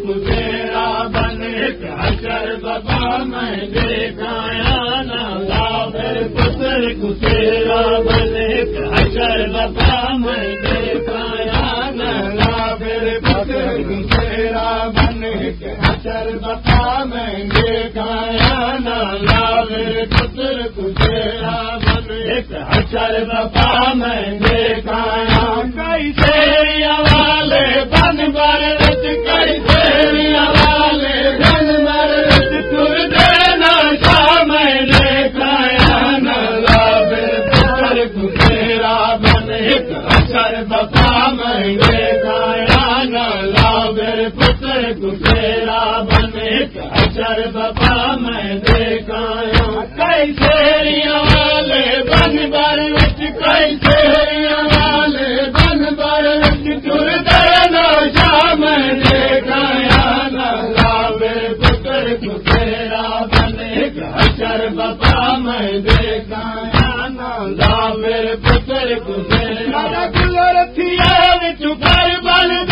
کبیرا بن حجر بابا میں دے گایا نالا پتر کسیرا بن حجر بابا میں دے گایا نالا پتر کسیرا بن حجر بابا میں دے گایا نالا پتر کسیرا بن حجر بابا میں دے گایا کئی والے بن بر پتر گزیرا بنے کچر بابا میں دیکھا کئی شیریاں والے بن برچ کئی شیریاں والے بن برچ چور دینا شاہ میں دیکھا ناوے پتر گزیرا بنے کچر بابا میں دیکھا ناوے پتر گزیرا۔ گزر تھی چکر بن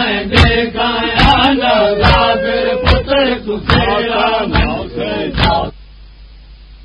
اڄ کاي آلا دار پتر سُتھي